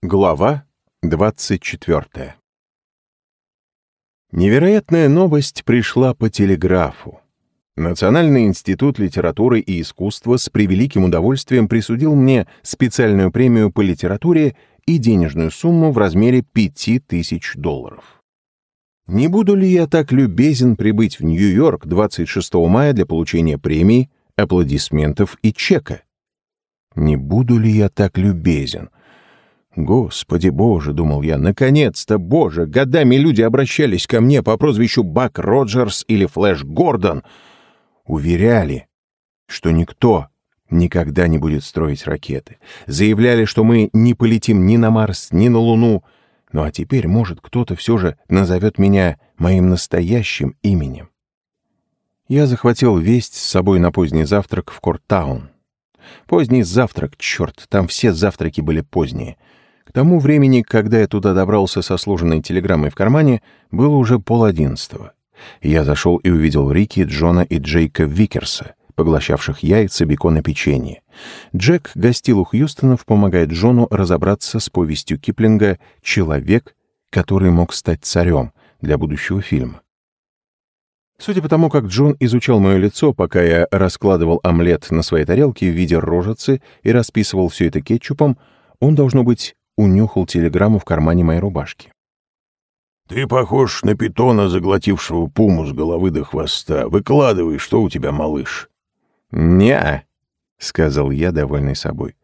Глава 24 Невероятная новость пришла по телеграфу. Национальный институт литературы и искусства с превеликим удовольствием присудил мне специальную премию по литературе и денежную сумму в размере 5000 долларов. Не буду ли я так любезен прибыть в Нью-Йорк 26 мая для получения премии, аплодисментов и чека? Не буду ли я так любезен? Господи боже, думал я, наконец-то, боже, годами люди обращались ко мне по прозвищу Бак Роджерс или Флэш Гордон. Уверяли, что никто никогда не будет строить ракеты. Заявляли, что мы не полетим ни на Марс, ни на Луну. Ну а теперь, может, кто-то все же назовет меня моим настоящим именем. Я захватил весть с собой на поздний завтрак в Кортаун. Поздний завтрак, черт, там все завтраки были поздние — к тому времени, когда я туда добрался со сложенной телеграммой в кармане, было уже пол одиннадцатого. Я зашел и увидел Рики, Джона и Джейка Викерса, поглощавших яйца, бекон и печенье. Джек гостил у Хьюстонов, помогая Джону разобраться с повестью Киплинга «Человек, который мог стать царем» для будущего фильма. Судя по тому, как Джон изучал мое лицо, пока я раскладывал омлет на своей тарелке в виде рожицы и расписывал все это кетчупом, он, должно быть, унюхал телеграмму в кармане моей рубашки. «Ты похож на питона, заглотившего пуму с головы до хвоста. Выкладывай, что у тебя, малыш?» «Не-а», сказал я, довольный собой.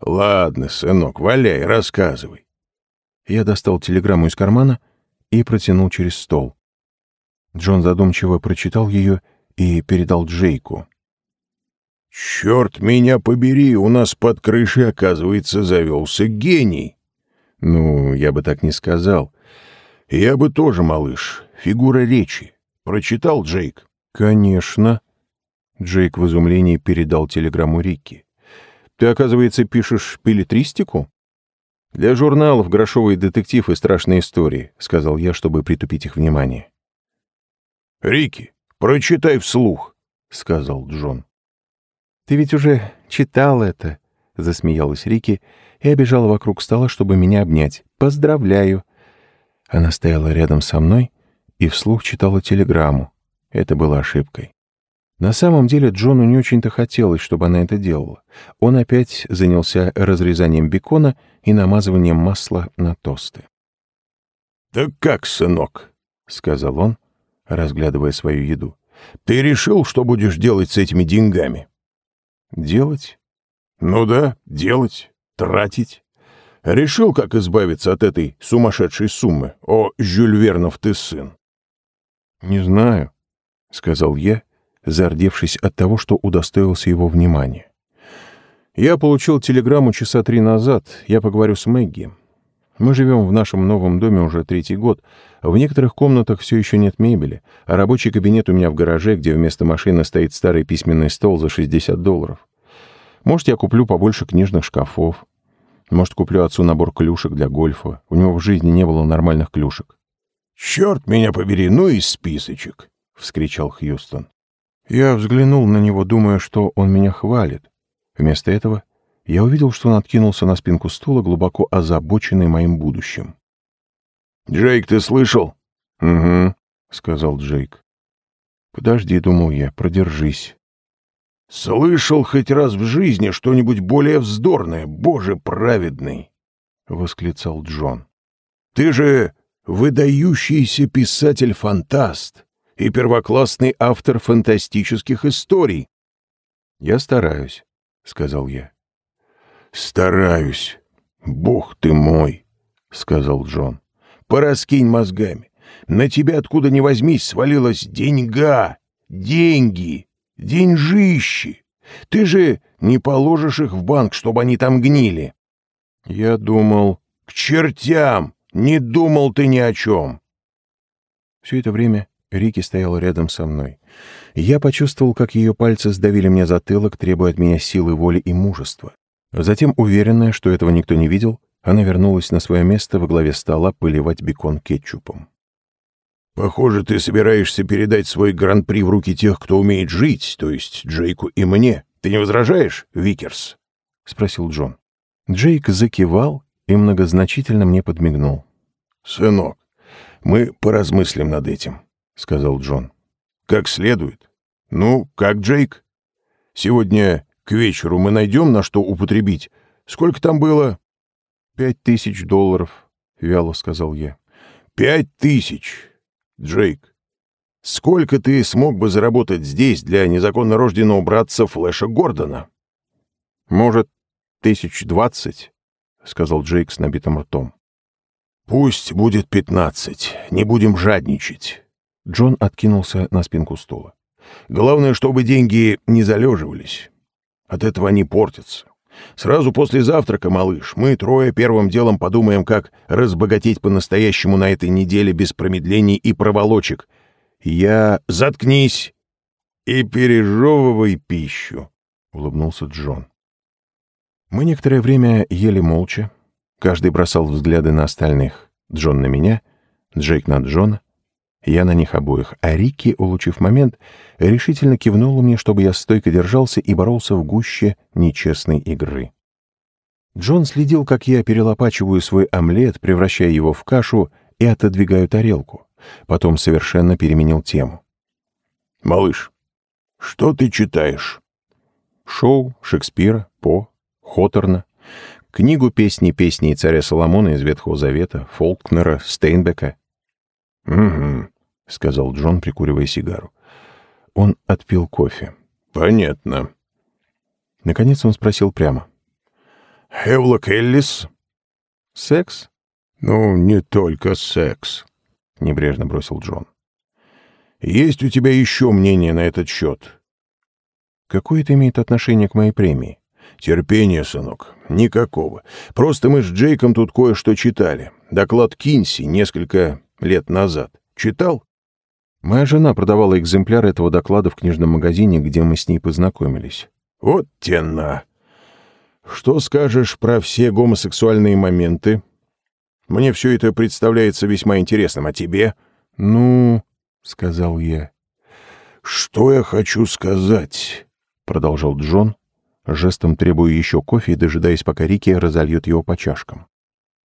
«Ладно, сынок, валяй, рассказывай». Я достал телеграмму из кармана и протянул через стол. Джон задумчиво прочитал ее и передал Джейку. «Черт меня побери, у нас под крышей, оказывается, завелся гений!» «Ну, я бы так не сказал. Я бы тоже, малыш. Фигура речи. Прочитал, Джейк?» «Конечно». Джейк в изумлении передал телеграмму Рикки. «Ты, оказывается, пишешь пилетристику?» «Для журналов грошовый детектив и страшные истории», — сказал я, чтобы притупить их внимание. «Рикки, прочитай вслух», — сказал Джон. «Ты ведь уже читал это», — засмеялась Рики и обежала вокруг стола, чтобы меня обнять. «Поздравляю!» Она стояла рядом со мной и вслух читала телеграмму. Это было ошибкой. На самом деле Джону не очень-то хотелось, чтобы она это делала. Он опять занялся разрезанием бекона и намазыванием масла на тосты. «Так как, сынок?» — сказал он, разглядывая свою еду. «Ты решил, что будешь делать с этими деньгами?» Делать? Ну да, делать, тратить. Решил, как избавиться от этой сумасшедшей суммы. О, Жюль Вернов, ты сын. Не знаю, — сказал я, зардевшись от того, что удостоился его внимания. Я получил телеграмму часа три назад. Я поговорю с Мэгги. Мы живем в нашем новом доме уже третий год. В некоторых комнатах все еще нет мебели, а рабочий кабинет у меня в гараже, где вместо машины стоит старый письменный стол за 60 долларов. Может, я куплю побольше книжных шкафов. Может, куплю отцу набор клюшек для гольфа. У него в жизни не было нормальных клюшек. «Черт меня побери, ну и списочек!» — вскричал Хьюстон. Я взглянул на него, думая, что он меня хвалит. Вместо этого я увидел, что он откинулся на спинку стула, глубоко озабоченный моим будущим. «Джейк, ты слышал?» «Угу», — сказал Джейк. «Подожди», — думал я, — «продержись». «Слышал хоть раз в жизни что-нибудь более вздорное, Боже праведный!» — восклицал Джон. «Ты же выдающийся писатель-фантаст и первоклассный автор фантастических историй». «Я стараюсь», — сказал я. «Стараюсь. Бог ты мой», — сказал Джон. «Пораскинь мозгами. На тебя откуда ни возьмись свалилась деньга, деньги, деньжищи. Ты же не положишь их в банк, чтобы они там гнили». «Я думал...» «К чертям! Не думал ты ни о чем!» Все это время Рики стояла рядом со мной. Я почувствовал, как ее пальцы сдавили мне затылок, требуя от меня силы воли и мужества. Затем, уверенная, что этого никто не видел, она вернулась на свое место во главе стола поливать бекон кетчупом. «Похоже, ты собираешься передать свой гран-при в руки тех, кто умеет жить, то есть Джейку и мне. Ты не возражаешь, Викерс?» — спросил Джон. Джейк закивал и многозначительно мне подмигнул. «Сынок, мы поразмыслим над этим», — сказал Джон. «Как следует. Ну, как, Джейк? Сегодня к вечеру мы найдем, на что употребить. Сколько там было?» «Пять тысяч долларов», — вяло сказал я. «Пять тысяч! Джейк, сколько ты смог бы заработать здесь для незаконно рожденного братца Флэша Гордона?» «Может, тысяч двадцать?» — сказал Джейк с набитым ртом. «Пусть будет пятнадцать. Не будем жадничать». Джон откинулся на спинку стула. «Главное, чтобы деньги не залеживались. От этого они портятся. Сразу после завтрака, малыш, мы трое первым делом подумаем, как разбогатеть по-настоящему на этой неделе без промедлений и проволочек. Я... Заткнись и пережевывай пищу, — улыбнулся Джон. Мы некоторое время ели молча. Каждый бросал взгляды на остальных. Джон на меня, Джейк на Джона, я на них обоих, а Рикки, улучив момент, решительно кивнула мне, чтобы я стойко держался и боролся в гуще нечестной игры. Джон следил, как я перелопачиваю свой омлет, превращая его в кашу и отодвигаю тарелку. Потом совершенно переменил тему. «Малыш, что ты читаешь?» «Шоу Шекспира, По, Хоторна, книгу «Песни песни царя Соломона» из Ветхого Завета, Фолкнера, Стейнбека». «Угу», — сказал Джон, прикуривая сигару. Он отпил кофе. «Понятно». Наконец он спросил прямо. «Хевлок Эллис?» «Секс?» «Ну, не только секс», — небрежно бросил Джон. «Есть у тебя еще мнение на этот счет?» «Какое это имеет отношение к моей премии?» «Терпение, сынок, никакого. Просто мы с Джейком тут кое-что читали. Доклад Кинси несколько лет назад. Читал?» Моя жена продавала экземпляр этого доклада в книжном магазине, где мы с ней познакомились. Вот тена. Что скажешь про все гомосексуальные моменты? Мне все это представляется весьма интересным, а тебе? Ну, сказал я. Что я хочу сказать? Продолжал Джон, жестом требуя еще кофе и дожидаясь, пока Рики разольет его по чашкам.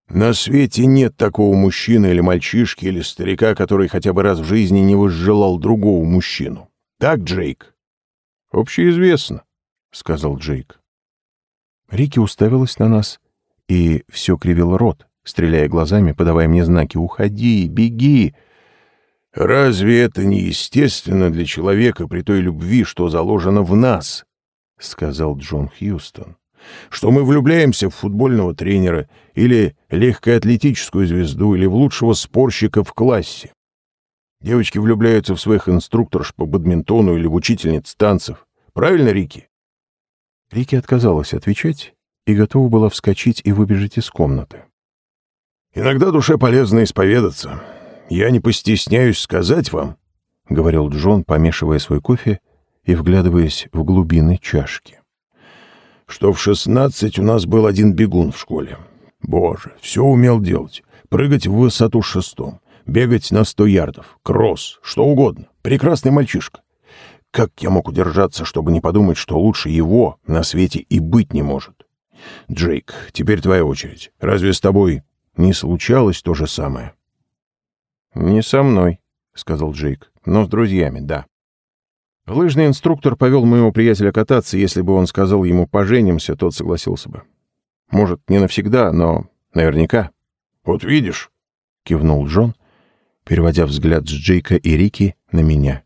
На свете нет такого мужчины или мальчишки или старика, который хотя бы раз в жизни не возжелал другого мужчину. Так, Джейк? Общеизвестно, сказал Джейк. Рики уставилась на нас и все кривил рот, стреляя глазами, подавая мне знаки «Уходи! Беги!» «Разве это не естественно для человека при той любви, что заложено в нас?» — сказал Джон Хьюстон что мы влюбляемся в футбольного тренера или легкоатлетическую звезду или в лучшего спорщика в классе. Девочки влюбляются в своих инструкторш по бадминтону или в учительниц танцев. Правильно, Рики? Рики отказалась отвечать и готова была вскочить и выбежать из комнаты. «Иногда душе полезно исповедаться. Я не постесняюсь сказать вам», — говорил Джон, помешивая свой кофе и вглядываясь в глубины чашки что в шестнадцать у нас был один бегун в школе. Боже, все умел делать. Прыгать в высоту шестом, бегать на сто ярдов, кросс, что угодно. Прекрасный мальчишка. Как я мог удержаться, чтобы не подумать, что лучше его на свете и быть не может? Джейк, теперь твоя очередь. Разве с тобой не случалось то же самое? — Не со мной, — сказал Джейк, — но с друзьями, да. Лыжный инструктор повел моего приятеля кататься, если бы он сказал ему «поженимся», тот согласился бы. Может, не навсегда, но наверняка. «Вот видишь», — кивнул Джон, переводя взгляд с Джейка и Рики на меня.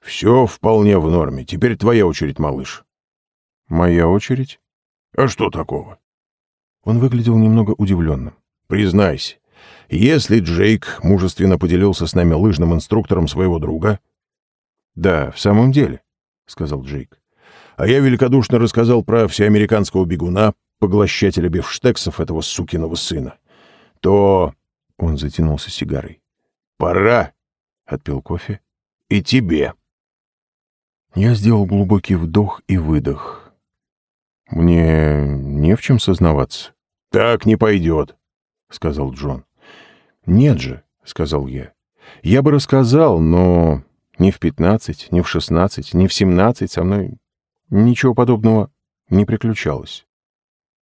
«Все вполне в норме. Теперь твоя очередь, малыш». «Моя очередь?» «А что такого?» Он выглядел немного удивленным. «Признайся, если Джейк мужественно поделился с нами лыжным инструктором своего друга, «Да, в самом деле», — сказал Джейк. «А я великодушно рассказал про всеамериканского бегуна, поглощателя бифштексов этого сукиного сына. То...» — он затянулся сигарой. «Пора», — отпил кофе, — «и тебе». Я сделал глубокий вдох и выдох. «Мне не в чем сознаваться». «Так не пойдет», — сказал Джон. «Нет же», — сказал я. «Я бы рассказал, но ни в пятнадцать, ни в шестнадцать, ни в семнадцать со мной ничего подобного не приключалось.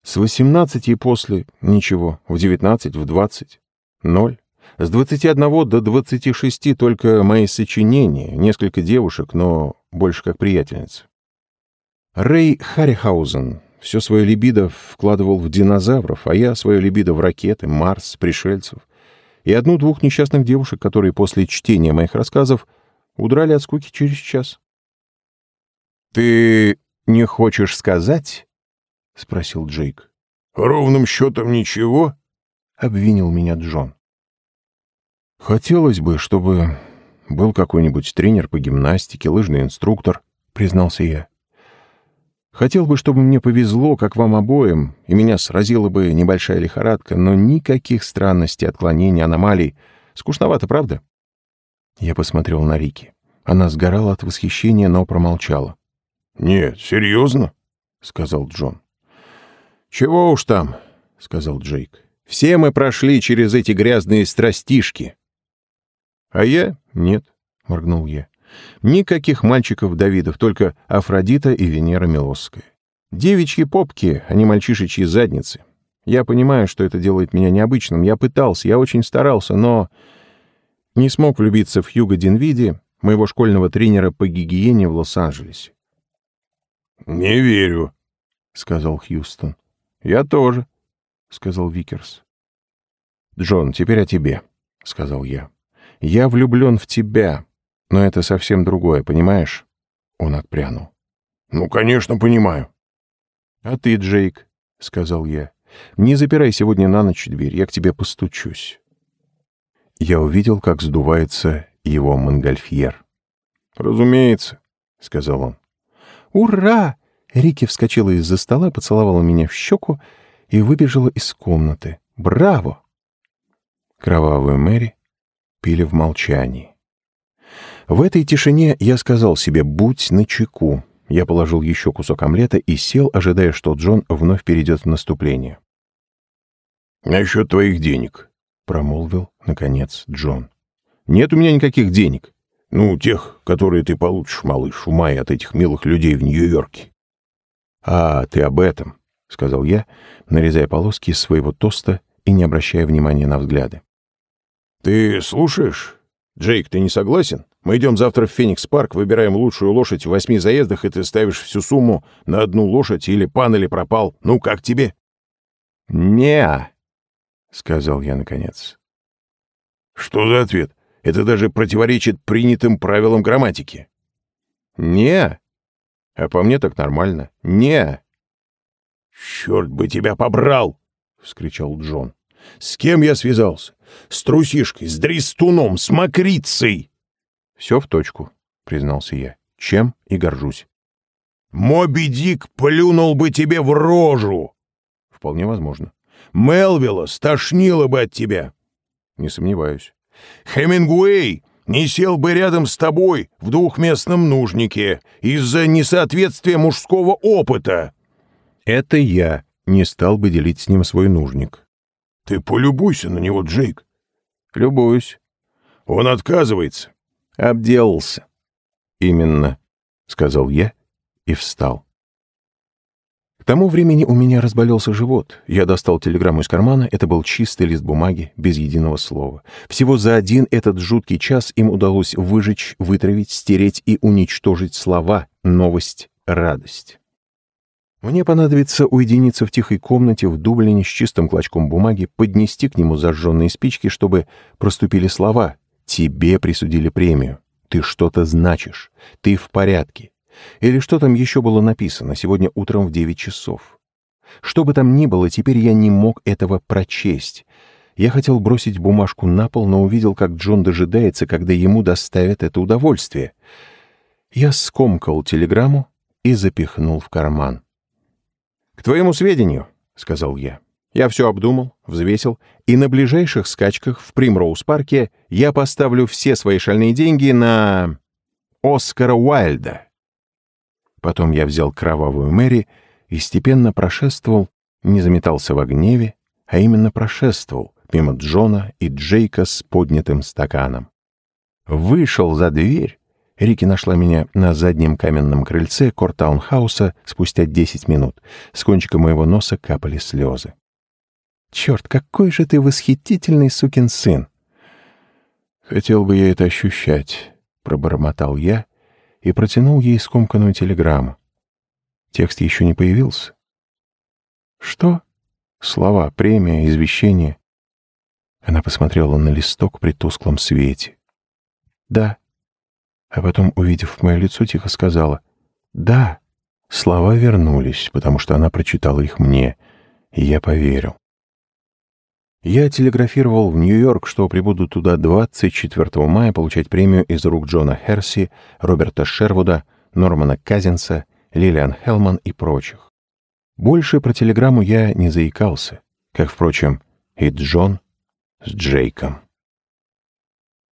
С 18 и после — ничего, в 19, в 20 — ноль. С 21 до 26 только мои сочинения, несколько девушек, но больше как приятельницы. Рэй Харрихаузен все свое либидо вкладывал в динозавров, а я свое либидо в ракеты, Марс, пришельцев. И одну-двух несчастных девушек, которые после чтения моих рассказов удрали от скуки через час. «Ты не хочешь сказать?» — спросил Джейк. «Ровным счетом ничего?» — обвинил меня Джон. «Хотелось бы, чтобы был какой-нибудь тренер по гимнастике, лыжный инструктор», — признался я. «Хотел бы, чтобы мне повезло, как вам обоим, и меня сразила бы небольшая лихорадка, но никаких странностей, отклонений, аномалий. Скучновато, правда?» Я посмотрел на Рики. Она сгорала от восхищения, но промолчала. «Нет, серьезно?» — сказал Джон. «Чего уж там», — сказал Джейк. «Все мы прошли через эти грязные страстишки. «А я — нет», — моргнул я. «Никаких мальчиков Давидов, только Афродита и Венера Милосская. Девичьи попки, а не мальчишечьи задницы. Я понимаю, что это делает меня необычным. Я пытался, я очень старался, но не смог влюбиться в Хьюго Динвиди, моего школьного тренера по гигиене в Лос-Анджелесе. «Не верю», — сказал Хьюстон. «Я тоже», — сказал Викерс. «Джон, теперь о тебе», — сказал я. Я влюблен в тебя, но это совсем другое, понимаешь?» Он отпрянул. «Ну, конечно, понимаю». «А ты, Джейк», — сказал я, — «не запирай сегодня на ночь дверь, я к тебе постучусь». Я увидел, как сдувается его монгольфьер. «Разумеется», — сказал он. «Ура!» Рики вскочила из-за стола, поцеловала меня в щеку и выбежала из комнаты. «Браво!» Кровавую Мэри пили в молчании. В этой тишине я сказал себе «будь начеку». Я положил еще кусок омлета и сел, ожидая, что Джон вновь перейдет в наступление. «Насчет твоих денег», — промолвил, наконец, Джон. «Нет у меня никаких денег». «Ну, тех, которые ты получишь, малыш, в мае от этих милых людей в Нью-Йорке». «А, ты об этом», — сказал я, нарезая полоски из своего тоста и не обращая внимания на взгляды. «Ты слушаешь? Джейк, ты не согласен? Мы идем завтра в Феникс-парк, выбираем лучшую лошадь в восьми заездах, и ты ставишь всю сумму на одну лошадь или пан, пропал. Ну, как тебе?» «Не-а», сказал я наконец. «Что за ответ? Это даже противоречит принятым правилам грамматики». «Не, а по мне так нормально. Не». «Черт бы тебя побрал!» — вскричал Джон. «С кем я связался? С трусишкой, с дрестуном, с мокрицей!» «Все в точку», — признался я. «Чем и горжусь». «Моби Дик плюнул бы тебе в рожу!» «Вполне возможно». «Мелвилла стошнило бы от тебя!» «Не сомневаюсь». «Хемингуэй не сел бы рядом с тобой в двухместном нужнике из-за несоответствия мужского опыта!» «Это я не стал бы делить с ним свой нужник». Ты полюбуйся на него, Джейк. Любуюсь. Он отказывается. Обделался. Именно, сказал я и встал. К тому времени у меня разболелся живот. Я достал телеграмму из кармана. Это был чистый лист бумаги, без единого слова. Всего за один этот жуткий час им удалось выжечь, вытравить, стереть и уничтожить слова, новость, радость. Мне понадобится уединиться в тихой комнате в Дублине с чистым клочком бумаги, поднести к нему зажженные спички, чтобы проступили слова «Тебе присудили премию», «Ты что-то значишь», «Ты в порядке», или что там еще было написано сегодня утром в 9 часов. Что бы там ни было, теперь я не мог этого прочесть. Я хотел бросить бумажку на пол, но увидел, как Джон дожидается, когда ему доставят это удовольствие. Я скомкал телеграмму и запихнул в карман. «К твоему сведению», — сказал я, — «я все обдумал, взвесил, и на ближайших скачках в Примроуз-парке я поставлю все свои шальные деньги на... Оскара Уайльда». Потом я взял кровавую Мэри и степенно прошествовал, не заметался в гневе, а именно прошествовал мимо Джона и Джейка с поднятым стаканом. Вышел за дверь Рики нашла меня на заднем каменном крыльце Кортаунхауса спустя 10 минут. С кончика моего носа капали слезы. «Черт, какой же ты восхитительный сукин сын!» «Хотел бы я это ощущать», — пробормотал я и протянул ей скомканную телеграмму. Текст еще не появился. «Что?» Слова, премия, извещение. Она посмотрела на листок при тусклом свете. «Да». А потом, увидев мое лицо, тихо сказала «Да». Слова вернулись, потому что она прочитала их мне, и я поверил. Я телеграфировал в Нью-Йорк, что прибуду туда 24 мая получать премию из рук Джона Херси, Роберта Шервуда, Нормана Казинса, Лилиан Хелман и прочих. Больше про телеграмму я не заикался, как, впрочем, и Джон с Джейком.